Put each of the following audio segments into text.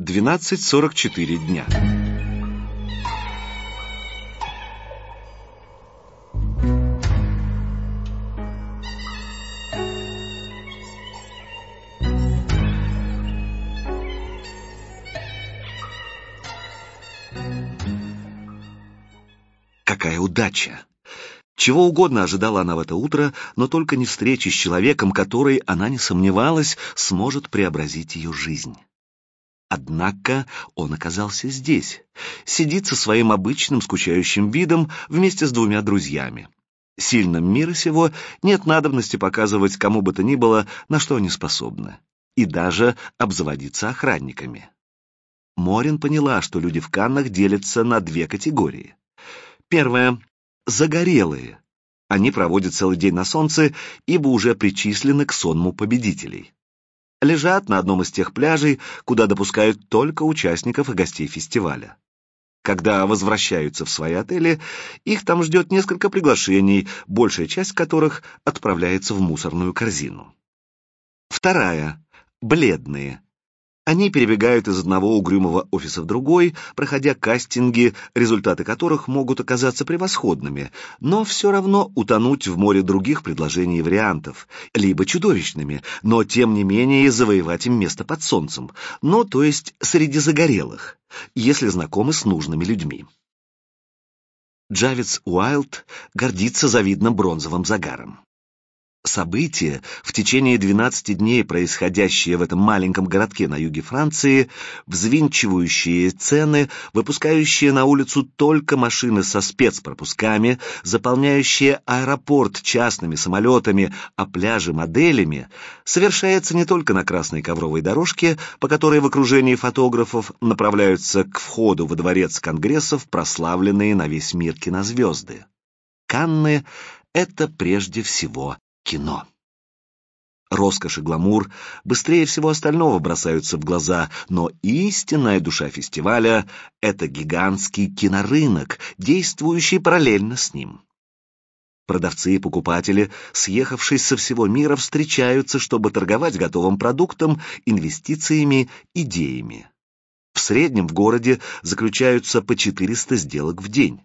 12.44 дня. Какая удача! Чего угодно ожидала она в это утро, но только не встречи с человеком, который, она не сомневалась, сможет преобразить ее жизнь. Однако он оказался здесь, сидит со своим обычным скучающим видом вместе с двумя друзьями. Сильным мира сего нет надобности показывать кому бы то ни было, на что они способны, и даже обзаводиться охранниками. Морин поняла, что люди в Каннах делятся на две категории. Первая — загорелые. Они проводят целый день на солнце, ибо уже причислены к сонму победителей лежат на одном из тех пляжей, куда допускают только участников и гостей фестиваля. Когда возвращаются в свои отели, их там ждет несколько приглашений, большая часть которых отправляется в мусорную корзину. Вторая — бледные. Они перебегают из одного угрюмого офиса в другой, проходя кастинги, результаты которых могут оказаться превосходными, но все равно утонуть в море других предложений и вариантов, либо чудовищными, но тем не менее завоевать им место под солнцем, ну, то есть среди загорелых, если знакомы с нужными людьми. Джавец Уайлд гордится завидным бронзовым загаром. События, в течение 12 дней происходящие в этом маленьком городке на юге Франции, взвинчивающие цены, выпускающие на улицу только машины со спецпропусками, заполняющие аэропорт частными самолетами, а пляжи моделями, совершается не только на красной ковровой дорожке, по которой в окружении фотографов направляются к входу во дворец конгрессов прославленные на весь мир кинозвезды. Канны — это прежде всего кино. Роскошь и гламур быстрее всего остального бросаются в глаза, но истинная душа фестиваля — это гигантский кинорынок, действующий параллельно с ним. Продавцы и покупатели, съехавшись со всего мира, встречаются, чтобы торговать готовым продуктом, инвестициями, идеями. В среднем в городе заключаются по 400 сделок в день.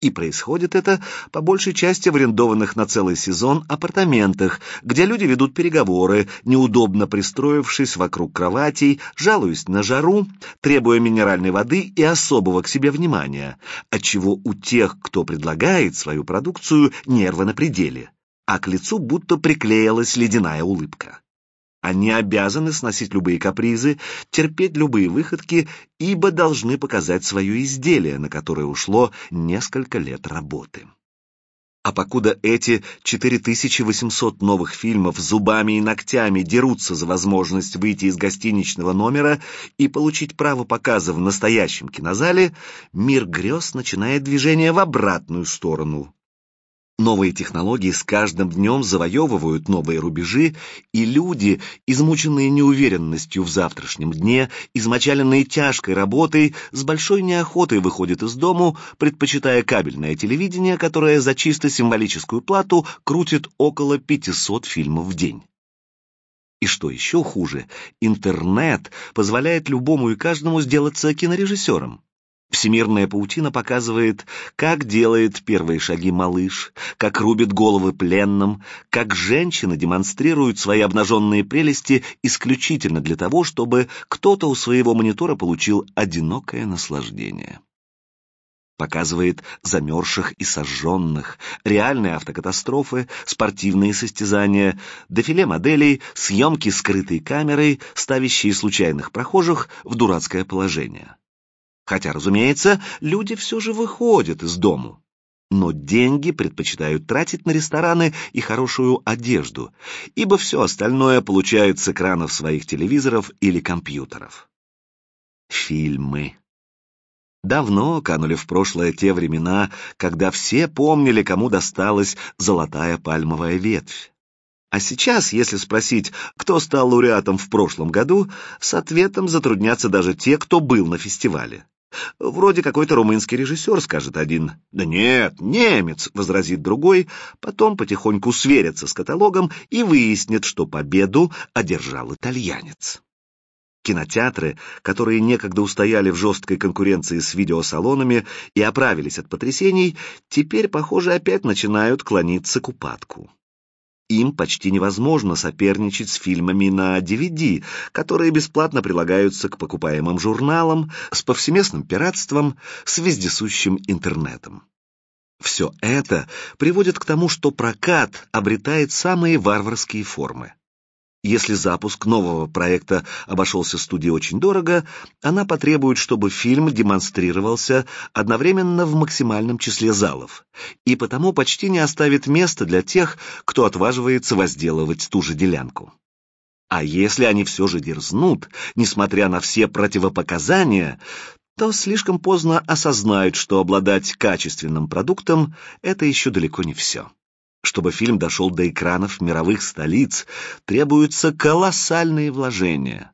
И происходит это по большей части в арендованных на целый сезон апартаментах, где люди ведут переговоры, неудобно пристроившись вокруг кроватей, жалуясь на жару, требуя минеральной воды и особого к себе внимания, отчего у тех, кто предлагает свою продукцию, нервы на пределе, а к лицу будто приклеилась ледяная улыбка. Они обязаны сносить любые капризы, терпеть любые выходки, ибо должны показать свое изделие, на которое ушло несколько лет работы. А покуда эти 4800 новых фильмов зубами и ногтями дерутся за возможность выйти из гостиничного номера и получить право показа в настоящем кинозале, мир грез начинает движение в обратную сторону. Новые технологии с каждым днем завоевывают новые рубежи, и люди, измученные неуверенностью в завтрашнем дне, измочаленные тяжкой работой, с большой неохотой выходят из дому, предпочитая кабельное телевидение, которое за чисто символическую плату крутит около 500 фильмов в день. И что еще хуже, интернет позволяет любому и каждому сделаться кинорежиссером. Всемирная паутина показывает, как делает первые шаги малыш, как рубит головы пленным, как женщины демонстрируют свои обнаженные прелести исключительно для того, чтобы кто-то у своего монитора получил одинокое наслаждение. Показывает замерзших и сожженных, реальные автокатастрофы, спортивные состязания, дефиле моделей, съемки скрытой камерой, ставящие случайных прохожих в дурацкое положение. Хотя, разумеется, люди все же выходят из дому. Но деньги предпочитают тратить на рестораны и хорошую одежду, ибо все остальное получают с экранов своих телевизоров или компьютеров. Фильмы. Давно канули в прошлое те времена, когда все помнили, кому досталась золотая пальмовая ветвь. А сейчас, если спросить, кто стал лауреатом в прошлом году, с ответом затруднятся даже те, кто был на фестивале. Вроде какой-то румынский режиссер, скажет один. Да нет, немец, возразит другой, потом потихоньку сверится с каталогом и выяснит, что победу одержал итальянец. Кинотеатры, которые некогда устояли в жесткой конкуренции с видеосалонами и оправились от потрясений, теперь, похоже, опять начинают клониться к упадку. Им почти невозможно соперничать с фильмами на DVD, которые бесплатно прилагаются к покупаемым журналам, с повсеместным пиратством, с вездесущим интернетом. Все это приводит к тому, что прокат обретает самые варварские формы. Если запуск нового проекта обошелся студии очень дорого, она потребует, чтобы фильм демонстрировался одновременно в максимальном числе залов, и потому почти не оставит места для тех, кто отваживается возделывать ту же делянку. А если они все же дерзнут, несмотря на все противопоказания, то слишком поздно осознают, что обладать качественным продуктом — это еще далеко не все. Чтобы фильм дошел до экранов мировых столиц, требуются колоссальные вложения.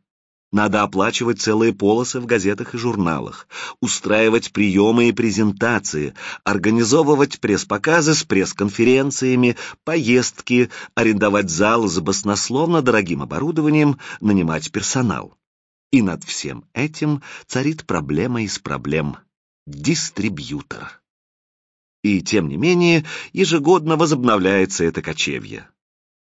Надо оплачивать целые полосы в газетах и журналах, устраивать приемы и презентации, организовывать пресс-показы с пресс-конференциями, поездки, арендовать залы за баснословно дорогим оборудованием, нанимать персонал. И над всем этим царит проблема из проблем — дистрибьютор. И, тем не менее, ежегодно возобновляется это кочевье.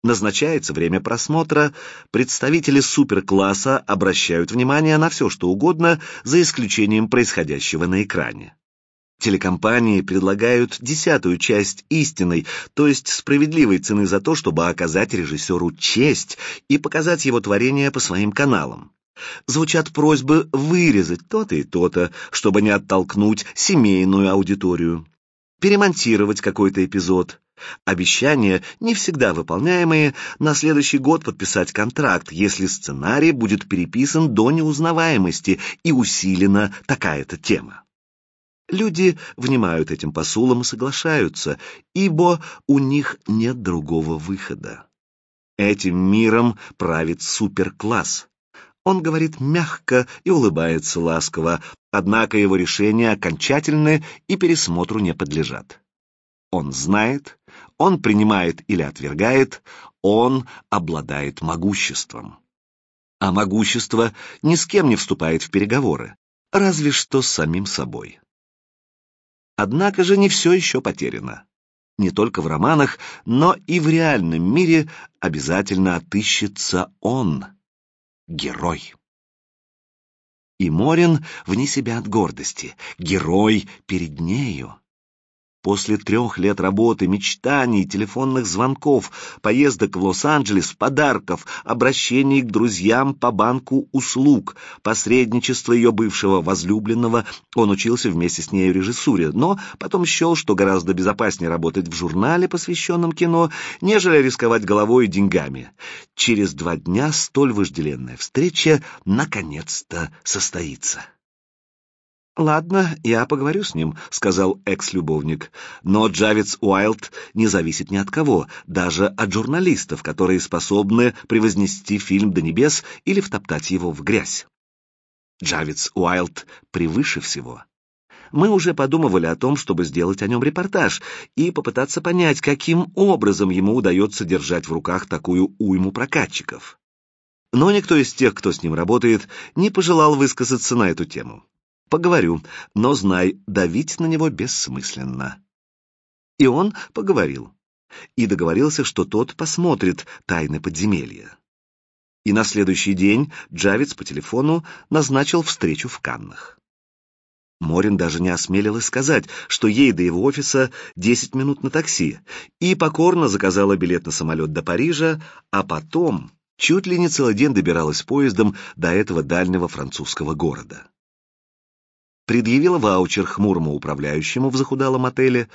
Назначается время просмотра, представители суперкласса обращают внимание на все, что угодно, за исключением происходящего на экране. Телекомпании предлагают десятую часть истинной, то есть справедливой цены за то, чтобы оказать режиссеру честь и показать его творение по своим каналам. Звучат просьбы вырезать то-то и то-то, чтобы не оттолкнуть семейную аудиторию перемонтировать какой-то эпизод. Обещания, не всегда выполняемые, на следующий год подписать контракт, если сценарий будет переписан до неузнаваемости и усилена такая-то тема. Люди внимают этим посулам и соглашаются, ибо у них нет другого выхода. Этим миром правит суперкласс. Он говорит мягко и улыбается ласково, однако его решения окончательны и пересмотру не подлежат. Он знает, он принимает или отвергает, он обладает могуществом. А могущество ни с кем не вступает в переговоры, разве что с самим собой. Однако же не все еще потеряно. Не только в романах, но и в реальном мире обязательно отыщется он — герой. И Морин вне себя от гордости, герой перед нею. После трех лет работы, мечтаний, телефонных звонков, поездок в Лос-Анджелес, подарков, обращений к друзьям по банку услуг, посредничества ее бывшего возлюбленного, он учился вместе с ней режиссуре, но потом счел, что гораздо безопаснее работать в журнале, посвященном кино, нежели рисковать головой и деньгами. Через два дня столь вожделенная встреча наконец-то состоится. «Ладно, я поговорю с ним», — сказал экс-любовник. «Но Джавец Уайлд не зависит ни от кого, даже от журналистов, которые способны превознести фильм до небес или втоптать его в грязь. Джавец Уайлд превыше всего. Мы уже подумывали о том, чтобы сделать о нем репортаж и попытаться понять, каким образом ему удается держать в руках такую уйму прокатчиков. Но никто из тех, кто с ним работает, не пожелал высказаться на эту тему. Поговорю, но знай, давить на него бессмысленно. И он поговорил. И договорился, что тот посмотрит тайны подземелья. И на следующий день Джавец по телефону назначил встречу в Каннах. Морин даже не осмелилась сказать, что ей до его офиса 10 минут на такси, и покорно заказала билет на самолет до Парижа, а потом чуть ли не целый день добиралась поездом до этого дальнего французского города предъявила ваучер хмурому управляющему в захудалом отеле,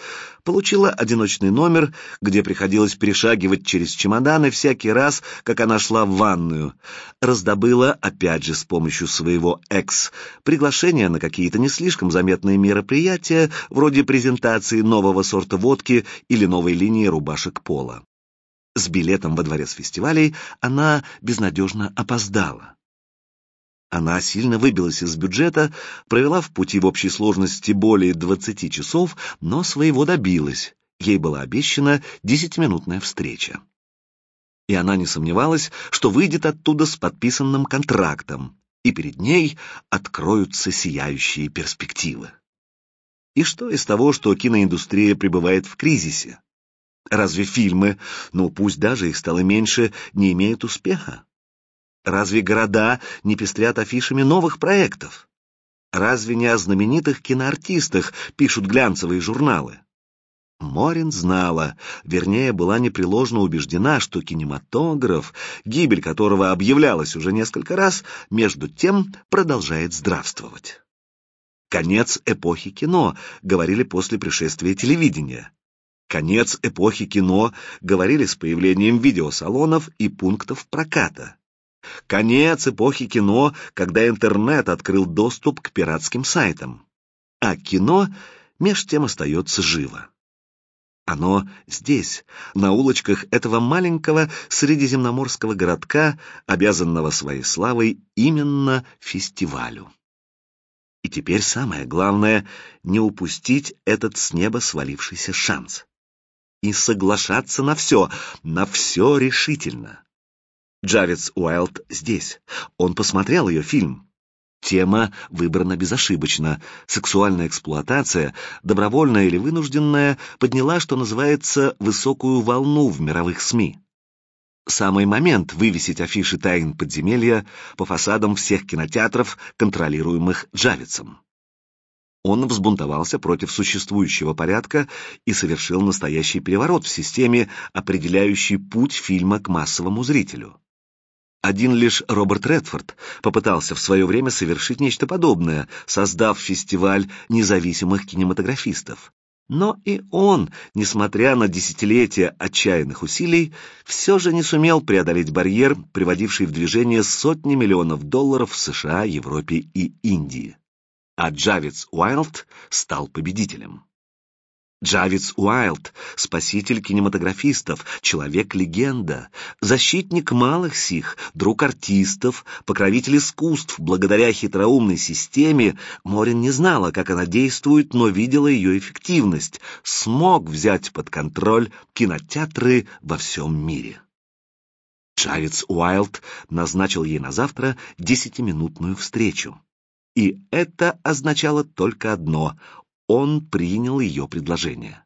получила одиночный номер, где приходилось перешагивать через чемоданы всякий раз, как она шла в ванную, раздобыла, опять же с помощью своего экс, приглашение на какие-то не слишком заметные мероприятия, вроде презентации нового сорта водки или новой линии рубашек пола. С билетом во дворец фестивалей она безнадежно опоздала. Она сильно выбилась из бюджета, провела в пути в общей сложности более 20 часов, но своего добилась. Ей была обещана десятиминутная встреча. И она не сомневалась, что выйдет оттуда с подписанным контрактом. и перед ней откроются сияющие перспективы. И что из того, что киноиндустрия пребывает в кризисе? Разве фильмы, ну пусть даже их стало меньше, не имеют успеха? Разве города не пестрят афишами новых проектов? Разве не о знаменитых киноартистах пишут глянцевые журналы? Морин знала, вернее, была непреложно убеждена, что кинематограф, гибель которого объявлялась уже несколько раз, между тем продолжает здравствовать. Конец эпохи кино, говорили после пришествия телевидения. Конец эпохи кино, говорили с появлением видеосалонов и пунктов проката. Конец эпохи кино, когда интернет открыл доступ к пиратским сайтам. А кино меж тем остается живо. Оно здесь, на улочках этого маленького средиземноморского городка, обязанного своей славой именно фестивалю. И теперь самое главное — не упустить этот с неба свалившийся шанс. И соглашаться на все, на все решительно. Джавец Уайлд здесь. Он посмотрел ее фильм. Тема выбрана безошибочно. Сексуальная эксплуатация, добровольная или вынужденная, подняла, что называется, высокую волну в мировых СМИ. Самый момент вывесить афиши тайн подземелья по фасадам всех кинотеатров, контролируемых Джавицем. Он взбунтовался против существующего порядка и совершил настоящий переворот в системе, определяющий путь фильма к массовому зрителю. Один лишь Роберт Редфорд попытался в свое время совершить нечто подобное, создав фестиваль независимых кинематографистов. Но и он, несмотря на десятилетия отчаянных усилий, все же не сумел преодолеть барьер, приводивший в движение сотни миллионов долларов в США, Европе и Индии. А Джавиц Уайлд стал победителем. Джавиц Уайлд, спаситель кинематографистов, человек-легенда, защитник малых сих, друг артистов, покровитель искусств, благодаря хитроумной системе, Морин не знала, как она действует, но видела ее эффективность, смог взять под контроль кинотеатры во всем мире. Джавиц Уайлд назначил ей на завтра десятиминутную встречу. И это означало только одно он принял ее предложение.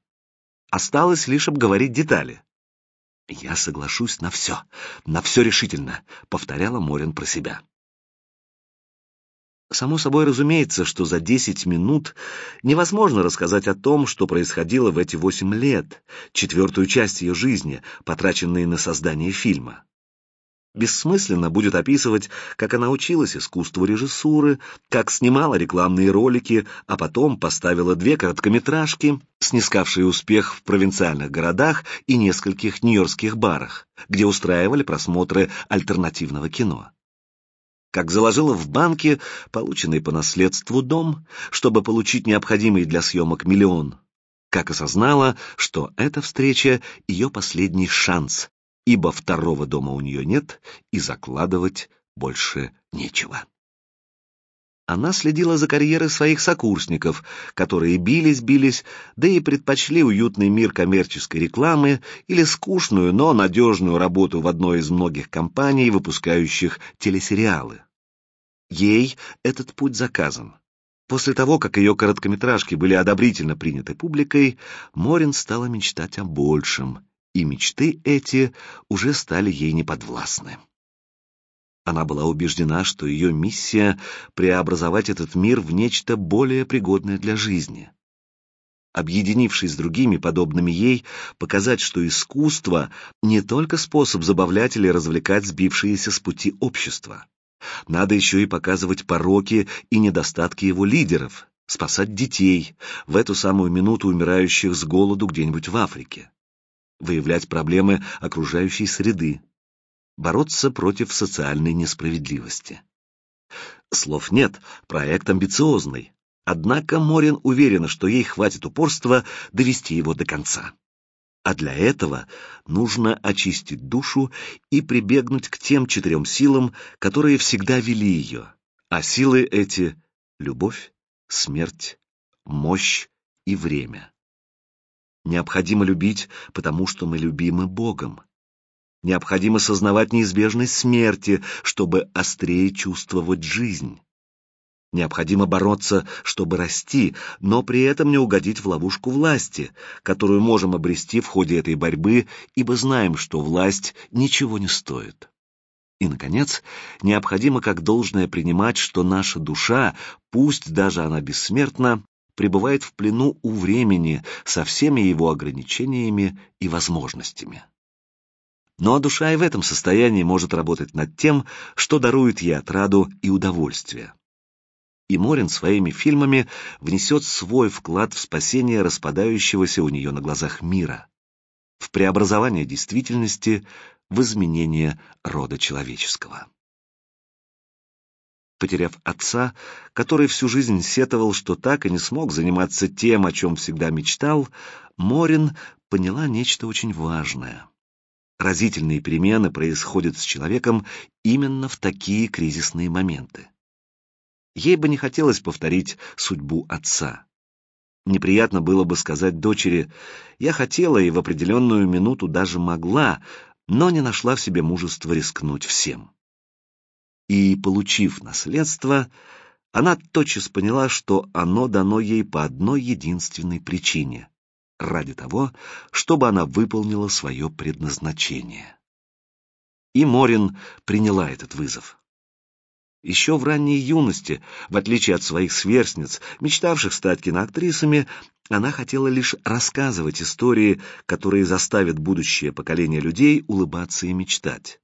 Осталось лишь обговорить детали. «Я соглашусь на все, на все решительно», — повторяла Морин про себя. Само собой разумеется, что за десять минут невозможно рассказать о том, что происходило в эти восемь лет, четвертую часть ее жизни, потраченные на создание фильма. Бессмысленно будет описывать, как она училась искусству режиссуры, как снимала рекламные ролики, а потом поставила две короткометражки, снискавшие успех в провинциальных городах и нескольких нью-йоркских барах, где устраивали просмотры альтернативного кино. Как заложила в банке полученный по наследству дом, чтобы получить необходимый для съемок миллион. Как осознала, что эта встреча — ее последний шанс, ибо второго дома у нее нет и закладывать больше нечего. Она следила за карьерой своих сокурсников, которые бились-бились, да и предпочли уютный мир коммерческой рекламы или скучную, но надежную работу в одной из многих компаний, выпускающих телесериалы. Ей этот путь заказан. После того, как ее короткометражки были одобрительно приняты публикой, Морин стала мечтать о большем — и мечты эти уже стали ей неподвластны. Она была убеждена, что ее миссия — преобразовать этот мир в нечто более пригодное для жизни. Объединившись с другими, подобными ей, показать, что искусство — не только способ забавлять или развлекать сбившиеся с пути общества. Надо еще и показывать пороки и недостатки его лидеров, спасать детей, в эту самую минуту умирающих с голоду где-нибудь в Африке выявлять проблемы окружающей среды, бороться против социальной несправедливости. Слов нет, проект амбициозный, однако Морин уверена, что ей хватит упорства довести его до конца. А для этого нужно очистить душу и прибегнуть к тем четырем силам, которые всегда вели ее. А силы эти — любовь, смерть, мощь и время. Необходимо любить, потому что мы любимы Богом. Необходимо сознавать неизбежность смерти, чтобы острее чувствовать жизнь. Необходимо бороться, чтобы расти, но при этом не угодить в ловушку власти, которую можем обрести в ходе этой борьбы, ибо знаем, что власть ничего не стоит. И, наконец, необходимо как должное принимать, что наша душа, пусть даже она бессмертна, пребывает в плену у времени со всеми его ограничениями и возможностями. Но душа и в этом состоянии может работать над тем, что дарует ей отраду и удовольствие и Морин своими фильмами внесет свой вклад в спасение распадающегося у нее на глазах мира, в преобразование действительности, в изменение рода человеческого. Потеряв отца, который всю жизнь сетовал, что так и не смог заниматься тем, о чем всегда мечтал, Морин поняла нечто очень важное. Разительные перемены происходят с человеком именно в такие кризисные моменты. Ей бы не хотелось повторить судьбу отца. Неприятно было бы сказать дочери, я хотела и в определенную минуту даже могла, но не нашла в себе мужества рискнуть всем. И, получив наследство, она тотчас поняла, что оно дано ей по одной единственной причине — ради того, чтобы она выполнила свое предназначение. И Морин приняла этот вызов. Еще в ранней юности, в отличие от своих сверстниц, мечтавших стать киноактрисами, она хотела лишь рассказывать истории, которые заставят будущее поколение людей улыбаться и мечтать.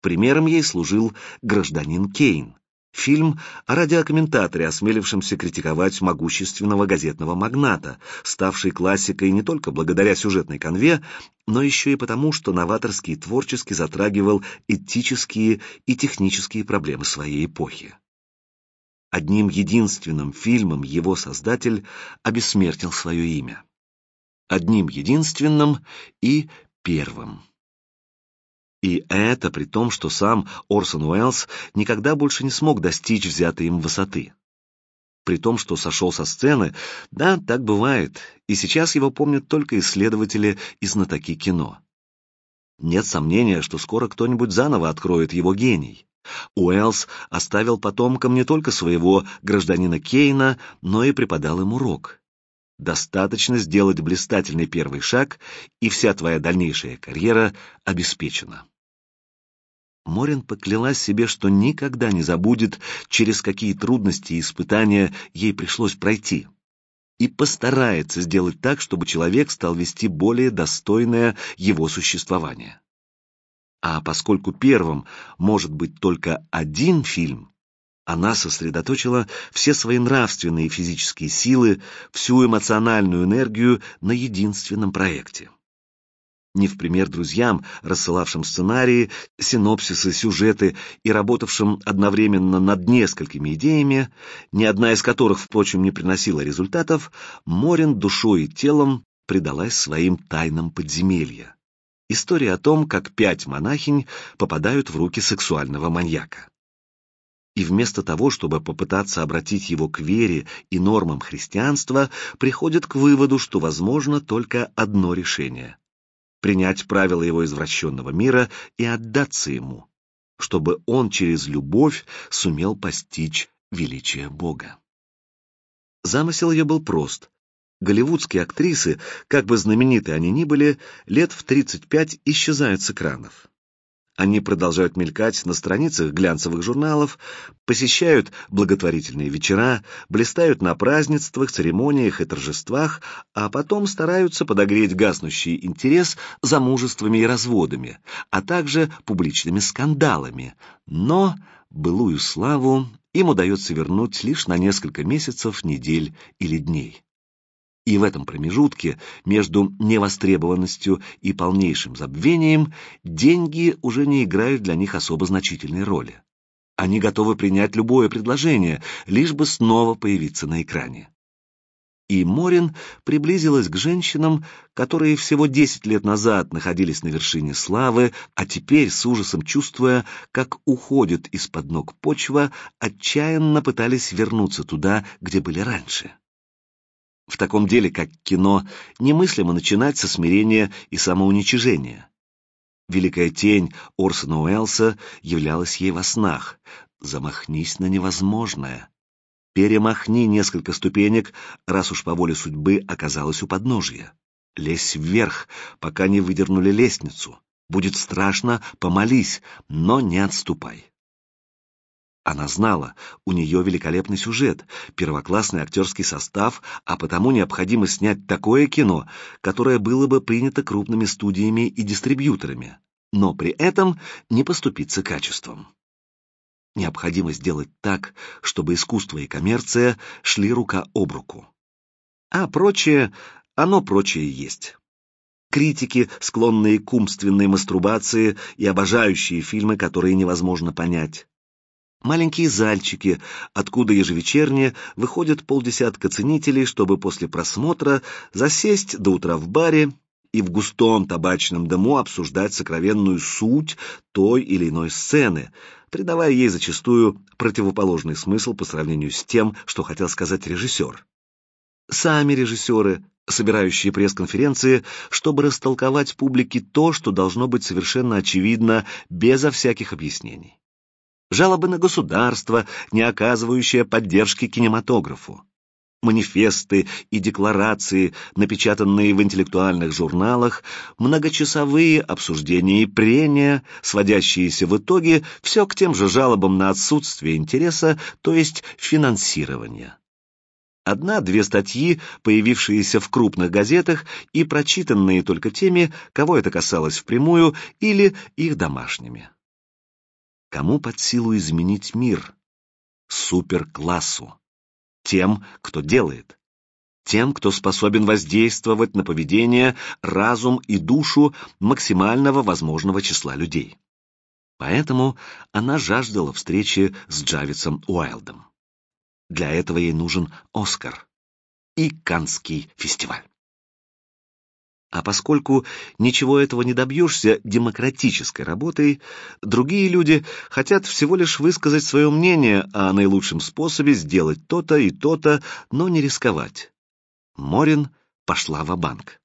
Примером ей служил «Гражданин Кейн», Фильм о радиокомментаторе, осмелившемся критиковать могущественного газетного магната, ставший классикой не только благодаря сюжетной конве, но еще и потому, что новаторски и творчески затрагивал этические и технические проблемы своей эпохи. Одним единственным фильмом его создатель обессмертил свое имя. Одним единственным и первым. И это при том, что сам Орсон Уэллс никогда больше не смог достичь взятой им высоты. При том, что сошел со сцены, да, так бывает, и сейчас его помнят только исследователи и знатоки кино. Нет сомнения, что скоро кто-нибудь заново откроет его гений. Уэллс оставил потомкам не только своего гражданина Кейна, но и преподал им урок. Достаточно сделать блистательный первый шаг, и вся твоя дальнейшая карьера обеспечена. Морин поклялась себе, что никогда не забудет, через какие трудности и испытания ей пришлось пройти, и постарается сделать так, чтобы человек стал вести более достойное его существование. А поскольку первым может быть только один фильм, она сосредоточила все свои нравственные и физические силы, всю эмоциональную энергию на единственном проекте. Не в пример друзьям, рассылавшим сценарии, синопсисы, сюжеты и работавшим одновременно над несколькими идеями, ни одна из которых, впрочем, не приносила результатов, Морин душой и телом предалась своим тайнам подземелья. История о том, как пять монахинь попадают в руки сексуального маньяка и вместо того, чтобы попытаться обратить его к вере и нормам христианства, приходит к выводу, что возможно только одно решение — принять правила его извращенного мира и отдаться ему, чтобы он через любовь сумел постичь величие Бога. Замысел ее был прост. Голливудские актрисы, как бы знамениты они ни были, лет в 35 исчезают с экранов. Они продолжают мелькать на страницах глянцевых журналов, посещают благотворительные вечера, блистают на празднествах, церемониях и торжествах, а потом стараются подогреть гаснущий интерес замужествами и разводами, а также публичными скандалами. Но былую славу им удается вернуть лишь на несколько месяцев, недель или дней. И в этом промежутке между невостребованностью и полнейшим забвением деньги уже не играют для них особо значительной роли. Они готовы принять любое предложение, лишь бы снова появиться на экране. И Морин приблизилась к женщинам, которые всего десять лет назад находились на вершине славы, а теперь, с ужасом чувствуя, как уходит из-под ног почва, отчаянно пытались вернуться туда, где были раньше. В таком деле, как кино, немыслимо начинать со смирения и самоуничижения. Великая тень Орсона Уэллса являлась ей во снах. Замахнись на невозможное. Перемахни несколько ступенек, раз уж по воле судьбы оказалась у подножья. Лезь вверх, пока не выдернули лестницу. Будет страшно, помолись, но не отступай. Она знала, у нее великолепный сюжет, первоклассный актерский состав, а потому необходимо снять такое кино, которое было бы принято крупными студиями и дистрибьюторами, но при этом не поступиться качеством. Необходимо сделать так, чтобы искусство и коммерция шли рука об руку. А прочее, оно прочее есть. Критики, склонные к умственной мастурбации и обожающие фильмы, которые невозможно понять Маленькие зальчики, откуда ежевечерне выходят полдесятка ценителей, чтобы после просмотра засесть до утра в баре и в густом табачном дыму обсуждать сокровенную суть той или иной сцены, придавая ей зачастую противоположный смысл по сравнению с тем, что хотел сказать режиссер. Сами режиссеры, собирающие пресс-конференции, чтобы растолковать публике то, что должно быть совершенно очевидно, безо всяких объяснений жалобы на государство, не оказывающее поддержки кинематографу, манифесты и декларации, напечатанные в интеллектуальных журналах, многочасовые обсуждения и прения, сводящиеся в итоге все к тем же жалобам на отсутствие интереса, то есть финансирования. Одна-две статьи, появившиеся в крупных газетах и прочитанные только теми, кого это касалось впрямую, или их домашними. Кому под силу изменить мир? Суперклассу. Тем, кто делает. Тем, кто способен воздействовать на поведение, разум и душу максимального возможного числа людей. Поэтому она жаждала встречи с Джавицем Уайлдом. Для этого ей нужен Оскар и Канский фестиваль. А поскольку ничего этого не добьешься демократической работой, другие люди хотят всего лишь высказать свое мнение о наилучшем способе сделать то-то и то-то, но не рисковать. Морин пошла в банк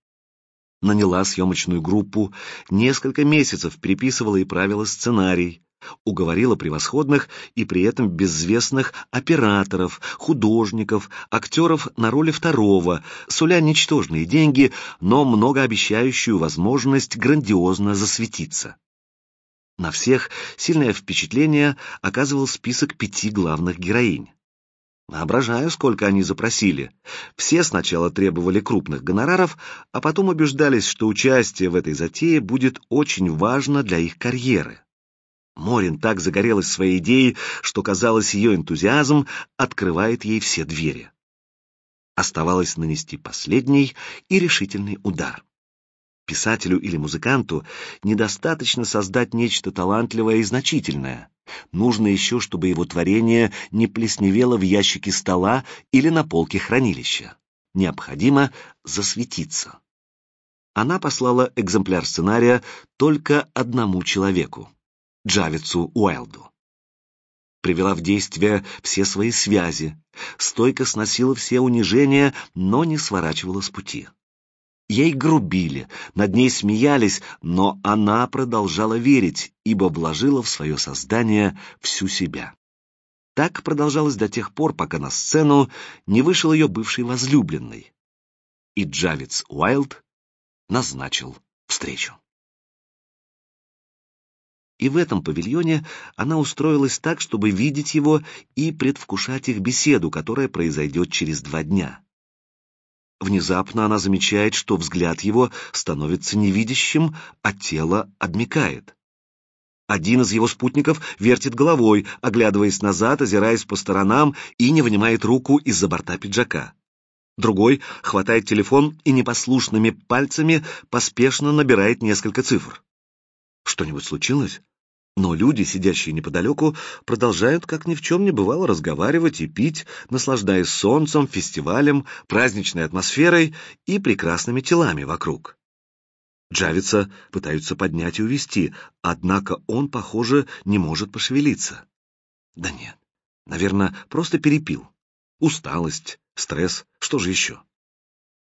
Наняла съемочную группу, несколько месяцев переписывала и правила сценарий, уговорила превосходных и при этом безвестных операторов, художников, актеров на роли второго, суля ничтожные деньги, но многообещающую возможность грандиозно засветиться. На всех сильное впечатление оказывал список пяти главных героинь. Воображаю, сколько они запросили. Все сначала требовали крупных гонораров, а потом убеждались, что участие в этой затее будет очень важно для их карьеры. Морин так загорелась своей идеей, что, казалось, ее энтузиазм открывает ей все двери. Оставалось нанести последний и решительный удар. Писателю или музыканту недостаточно создать нечто талантливое и значительное. Нужно еще, чтобы его творение не плесневело в ящике стола или на полке хранилища. Необходимо засветиться. Она послала экземпляр сценария только одному человеку Джавицу Уайлду. Привела в действие все свои связи, стойко сносила все унижения, но не сворачивала с пути. Ей грубили, над ней смеялись, но она продолжала верить, ибо вложила в свое создание всю себя. Так продолжалось до тех пор, пока на сцену не вышел ее бывший возлюбленный. И Джавиц Уайлд назначил встречу и в этом павильоне она устроилась так, чтобы видеть его и предвкушать их беседу, которая произойдет через два дня. Внезапно она замечает, что взгляд его становится невидящим, а тело обмикает. Один из его спутников вертит головой, оглядываясь назад, озираясь по сторонам и не вынимает руку из-за борта пиджака. Другой хватает телефон и непослушными пальцами поспешно набирает несколько цифр. Что-нибудь случилось? Но люди, сидящие неподалеку, продолжают, как ни в чем не бывало, разговаривать и пить, наслаждаясь солнцем, фестивалем, праздничной атмосферой и прекрасными телами вокруг. Джавица пытаются поднять и увести, однако он, похоже, не может пошевелиться. Да нет, наверное, просто перепил. Усталость, стресс, что же еще?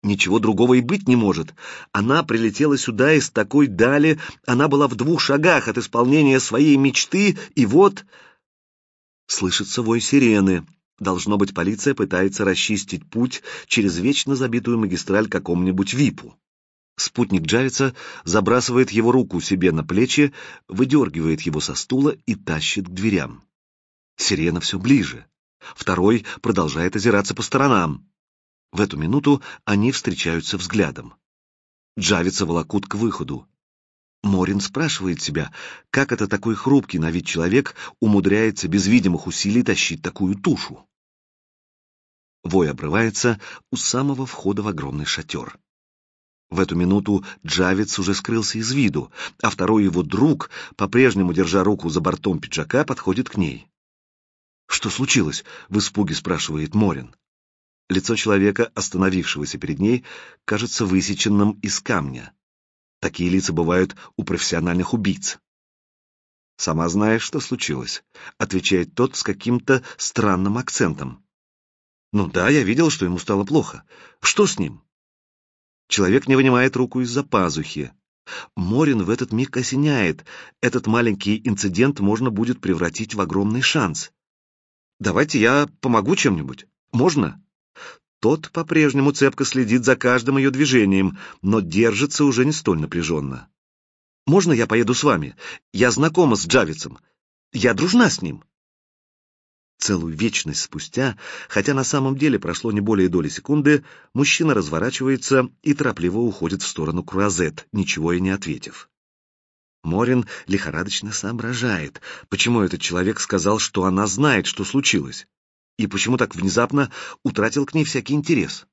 Ничего другого и быть не может. Она прилетела сюда из такой дали, она была в двух шагах от исполнения своей мечты, и вот... Слышится вой сирены. Должно быть, полиция пытается расчистить путь через вечно забитую магистраль какому-нибудь ВИПу. Спутник Джавица забрасывает его руку себе на плечи, выдергивает его со стула и тащит к дверям. Сирена все ближе. Второй продолжает озираться по сторонам. В эту минуту они встречаются взглядом. Джавица волокут к выходу. Морин спрашивает себя, как это такой хрупкий на вид человек умудряется без видимых усилий тащить такую тушу. Вой обрывается у самого входа в огромный шатер. В эту минуту Джавец уже скрылся из виду, а второй его друг, по-прежнему держа руку за бортом пиджака, подходит к ней. «Что случилось?» — в испуге спрашивает Морин. Лицо человека, остановившегося перед ней, кажется высеченным из камня. Такие лица бывают у профессиональных убийц. «Сама знаешь, что случилось», — отвечает тот с каким-то странным акцентом. «Ну да, я видел, что ему стало плохо. Что с ним?» Человек не вынимает руку из-за пазухи. Морин в этот миг осеняет. Этот маленький инцидент можно будет превратить в огромный шанс. «Давайте я помогу чем-нибудь. Можно?» Тот по-прежнему цепко следит за каждым ее движением, но держится уже не столь напряженно. «Можно я поеду с вами? Я знакома с Джавицем. Я дружна с ним». Целую вечность спустя, хотя на самом деле прошло не более доли секунды, мужчина разворачивается и торопливо уходит в сторону Круазет, ничего и не ответив. Морин лихорадочно соображает, почему этот человек сказал, что она знает, что случилось, и почему так внезапно утратил к ней всякий интерес.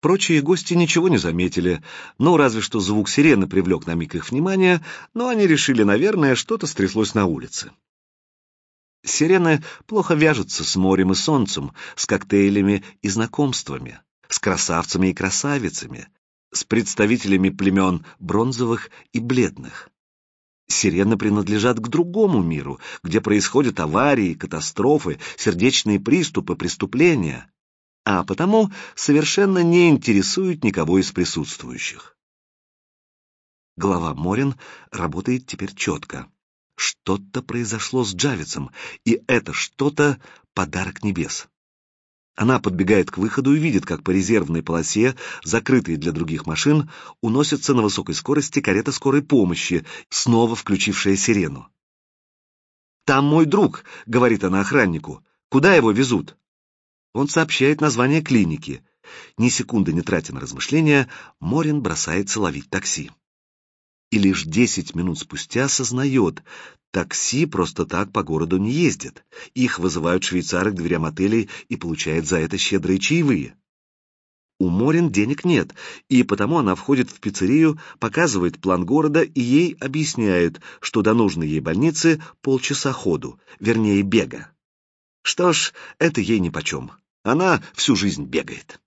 Прочие гости ничего не заметили, ну, разве что звук сирены привлек на миг их внимание, но они решили, наверное, что-то стряслось на улице. Сирены плохо вяжутся с морем и солнцем, с коктейлями и знакомствами, с красавцами и красавицами, с представителями племен бронзовых и бледных. Сирены принадлежат к другому миру, где происходят аварии, катастрофы, сердечные приступы, преступления, а потому совершенно не интересуют никого из присутствующих. Глава Морин работает теперь четко. Что-то произошло с Джавицем, и это что-то — подарок небес. Она подбегает к выходу и видит, как по резервной полосе, закрытой для других машин, уносится на высокой скорости карета скорой помощи, снова включившая сирену. «Там мой друг», — говорит она охраннику. «Куда его везут?» Он сообщает название клиники. Ни секунды не тратя на размышления, Морин бросается ловить такси и лишь десять минут спустя осознает, такси просто так по городу не ездят. Их вызывают швейцары к дверям отелей и получают за это щедрые чаевые. У Морин денег нет, и потому она входит в пиццерию, показывает план города и ей объясняют, что до нужной ей больницы полчаса ходу, вернее бега. Что ж, это ей нипочем. Она всю жизнь бегает.